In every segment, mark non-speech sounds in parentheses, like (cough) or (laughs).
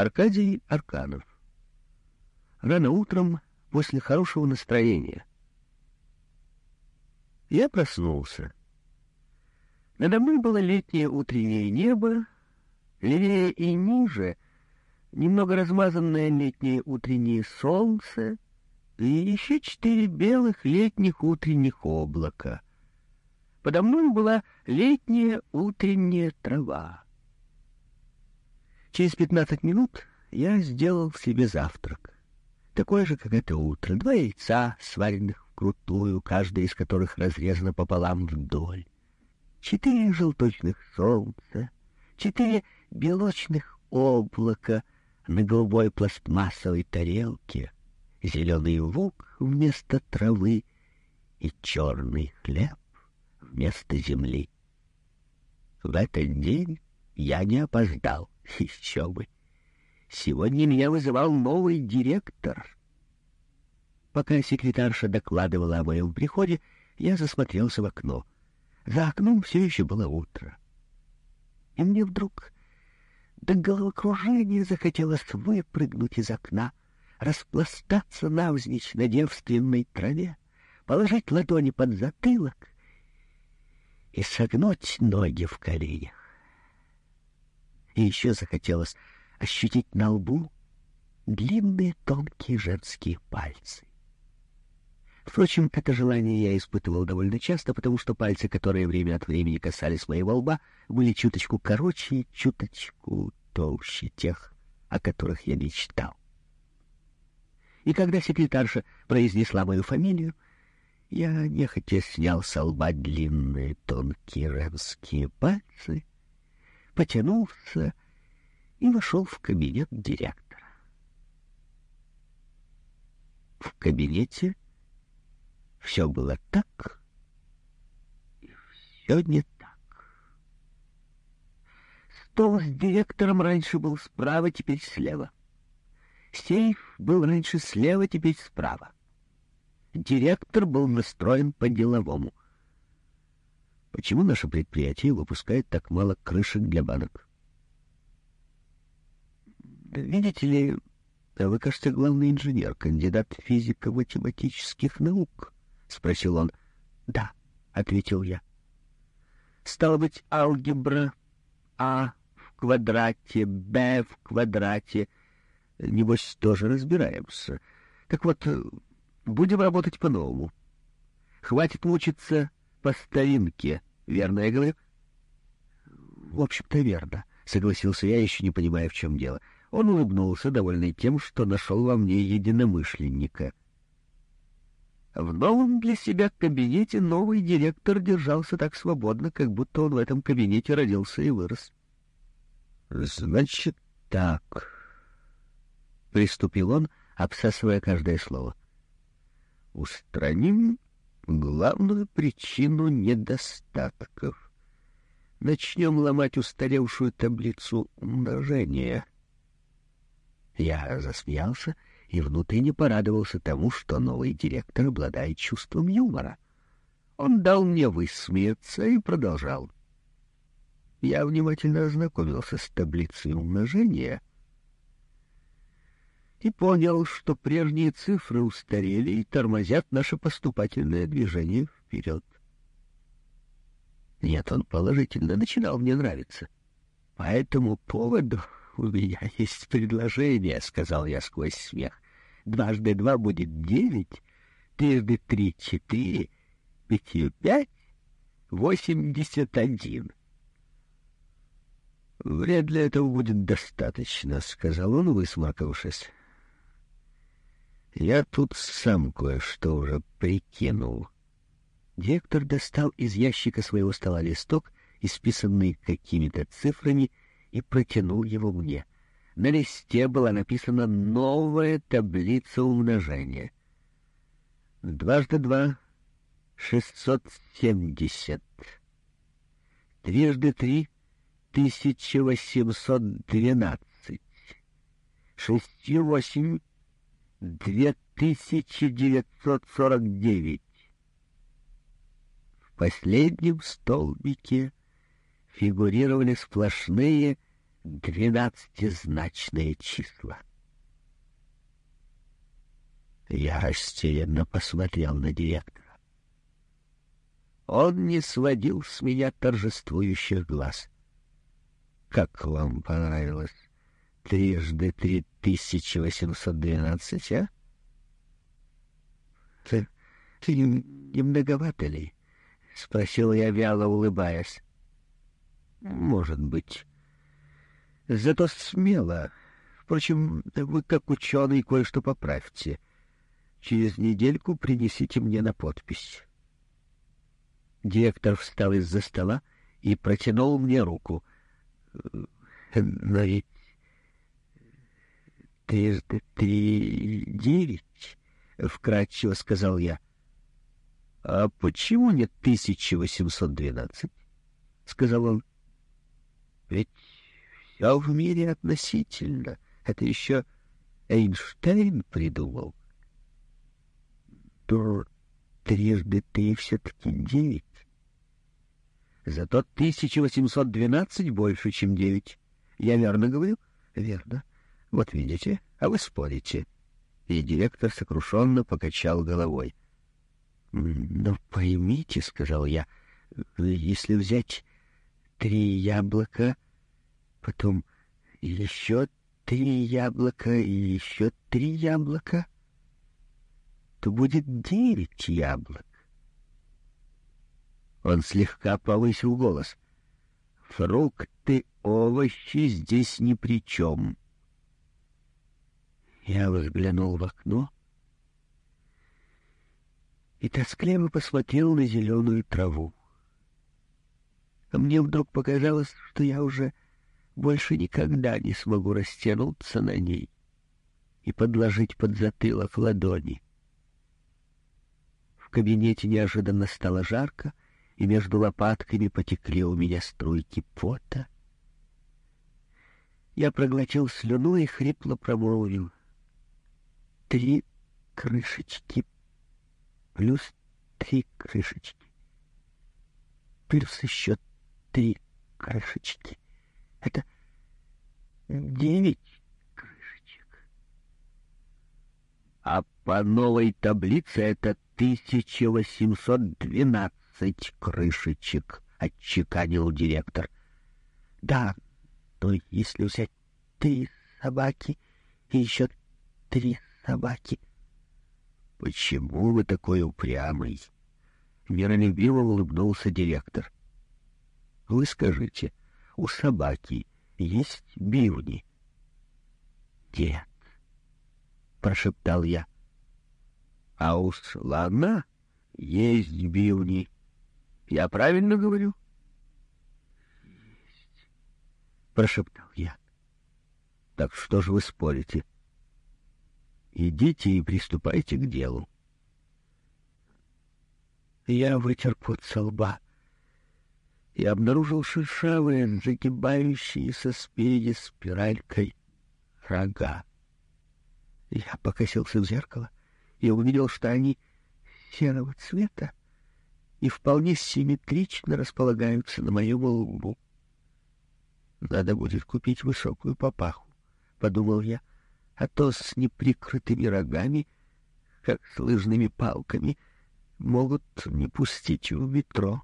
Аркадий Арканов. Рано утром, после хорошего настроения. Я проснулся. Надо мной было летнее утреннее небо, левее и ниже немного размазанное летнее утреннее солнце и еще четыре белых летних утренних облака. Подо мной была летняя утренняя трава. Через пятнадцать минут я сделал себе завтрак. Такое же, как это утро. Два яйца, сваренных вкрутую, каждое из которых разрезано пополам вдоль. Четыре желточных солнца, четыре белочных облака на голубой пластмассовой тарелке, зеленый лук вместо травы и черный хлеб вместо земли. В этот день я не опоздал. (laughs) Еще бы. Сегодня меня вызывал новый директор. Пока секретарша докладывала о моем приходе, я засмотрелся в окно. За окном все еще было утро. И мне вдруг до головокружения захотелось выпрыгнуть из окна, распластаться навзничь на девственной траве, положить ладони под затылок и согнуть ноги в коленях и еще захотелось ощутить на лбу длинные тонкие женские пальцы. Впрочем, это желание я испытывал довольно часто, потому что пальцы, которые время от времени касались моего лба, были чуточку короче и чуточку толще тех, о которых я мечтал. И когда секретарша произнесла мою фамилию, я нехотя снял с лба длинные тонкие женские пальцы потянулся и вошел в кабинет директора. В кабинете все было так, и все не так. Стол с директором раньше был справа, теперь слева. Сейф был раньше слева, теперь справа. Директор был настроен по-деловому — Почему наше предприятие выпускает так мало крышек для банок? Видите ли, вы, кажется, главный инженер, кандидат физико-математических наук, — спросил он. — Да, — ответил я. — Стало быть, алгебра А в квадрате, Б в квадрате. Небось, тоже разбираемся. Так вот, будем работать по-новому. Хватит мучиться по старинке, верно я говорю? В общем-то, верно, согласился я, еще не понимая, в чем дело. Он улыбнулся, довольный тем, что нашел во мне единомышленника. В новом для себя кабинете новый директор держался так свободно, как будто он в этом кабинете родился и вырос. — Значит, так, — приступил он, обсасывая каждое слово. — Устраним главную причину недостатков. Начнем ломать устаревшую таблицу умножения. Я засмеялся и внутренне порадовался тому, что новый директор обладает чувством юмора. Он дал мне высмеяться и продолжал. Я внимательно ознакомился с таблицей умножения — и понял, что прежние цифры устарели и тормозят наше поступательное движение вперед. Нет, он положительно начинал мне нравиться. По этому поводу у меня (laughs) есть предложение, — сказал я сквозь смех. Дважды два будет девять, трижды три — четыре, пятью пять — восемьдесят один. Вряд ли этого будет достаточно, — сказал он, высморкавшись. Я тут сам кое-что уже прикинул. Директор достал из ящика своего стола листок, исписанный какими-то цифрами, и протянул его мне. На листе была написана новая таблица умножения. Дважды два — шестьсот семьдесят. Трижды три — тысяча восемьсот двенадцать. Шестью восемь 2949. В последнем столбике фигурировали сплошные двенадцатизначные числа. Я растерянно посмотрел на директора. Он не сводил с меня торжествующих глаз. — Как вам понравилось? Трижды три тысячи восемьсот двенадцать, а? — Ты, ты не многовато ли? — спросил я, вяло улыбаясь. — Может быть. Зато смело. Впрочем, вы, как ученый, кое-что поправьте. Через недельку принесите мне на подпись. Директор встал из-за стола и протянул мне руку. — Но ведь трижды три девять, — вкратчиво сказал я. — А почему восемьсот двенадцать? — сказал он. — Ведь все в мире относительно. Это еще Эйнштейн придумал. То трижды три все-таки девять. Зато 1812 больше, чем девять. Я верно говорю? Верно. Вот видите, а вы спорите. И директор сокрушенно покачал головой. Но поймите, — сказал я, — если взять три яблока, потом еще три яблока и еще три яблока, то будет девять яблок. Он слегка повысил голос. «Фрукты, овощи здесь ни при чем». Я взглянул в окно и тоскливо посмотрел на зеленую траву. А мне вдруг показалось, что я уже больше никогда не смогу растянуться на ней и подложить под затылок ладони. В кабинете неожиданно стало жарко, и между лопатками потекли у меня струйки пота. Я проглотил слюну и хрипло промолвил. Три крышечки плюс три крышечки плюс еще три крышечки. Это девять крышечек. А по новой таблице это 1812 двадцать крышечек, — отчеканил директор. — Да, но если взять три собаки и еще три собаки... — Почему вы такой упрямый? — миролюбиво улыбнулся директор. — Вы скажите, у собаки есть бивни? — Нет, — прошептал я. — А у слона есть бивни. — я правильно говорю? Есть, прошептал я. Так что же вы спорите? Идите и приступайте к делу. Я вытер пот со лба и обнаружил шершавые, загибающиеся спереди спиралькой рога. Я покосился в зеркало и увидел, что они серого цвета и вполне симметрично располагаются на моем лбу. Надо будет купить высокую папаху, — подумал я, — а то с неприкрытыми рогами, как с лыжными палками, могут не пустить в метро.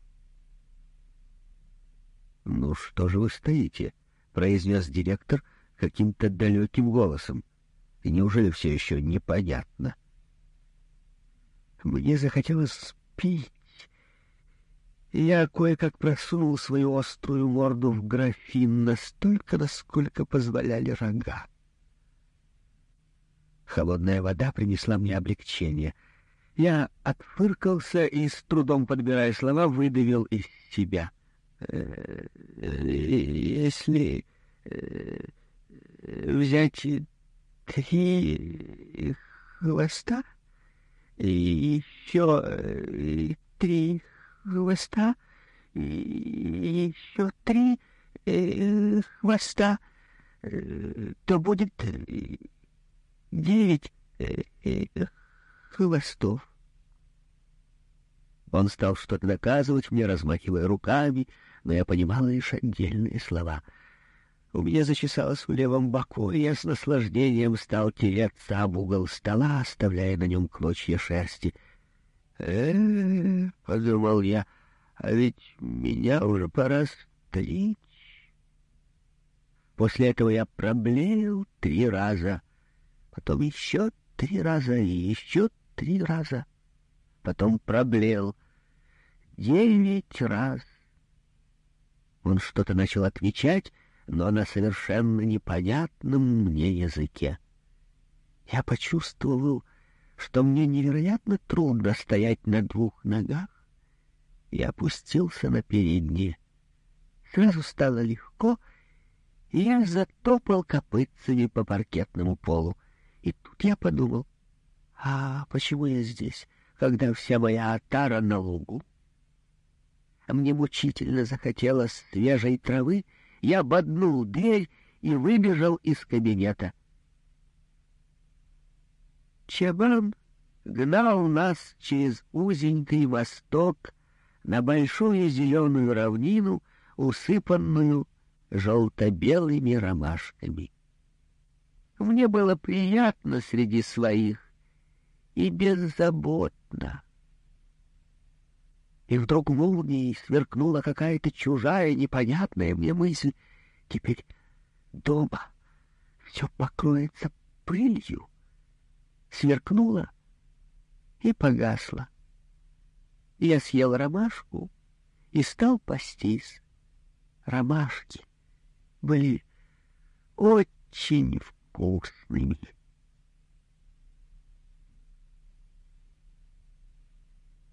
— Ну что же вы стоите? — произнес директор каким-то далеким голосом. — И неужели все еще непонятно? Мне захотелось пить, я кое-как просунул свою острую морду в графин настолько, насколько позволяли рога. Холодная вода принесла мне облегчение. Я отфыркался и, с трудом подбирая слова, выдавил из себя. «Э, «Если э, взять три хвоста и еще э, три хвоста и еще три хвоста, то будет девять э, э, хвостов. Он стал что-то доказывать мне, размахивая руками, но я понимала лишь отдельные слова. У меня зачесалось в левом боку, и я с наслаждением стал тереться об угол стола, оставляя на нем клочья шерсти. э, -э, -э подумал я, — а ведь меня уже пора стричь. После этого я проблеял три раза, потом еще три раза и еще три раза, потом проблеял девять раз. Он что-то начал отвечать, но на совершенно непонятном мне языке. Я почувствовал, что мне невероятно трудно стоять на двух ногах, и опустился на передние. Сразу стало легко, и я затопал копытцами по паркетному полу. И тут я подумал, а почему я здесь, когда вся моя отара на лугу? Мне мучительно захотелось свежей травы, я боднул дверь и выбежал из кабинета. Чабан гнал нас через узенький восток на большую зеленую равнину, усыпанную желто-белыми ромашками. Мне было приятно среди своих и беззаботно. И вдруг молнией сверкнула какая-то чужая, непонятная мне мысль. Теперь дома все покроется пылью. Сверкнула и погасла. Я съел ромашку и стал пастись. Ромашки были очень goldschmied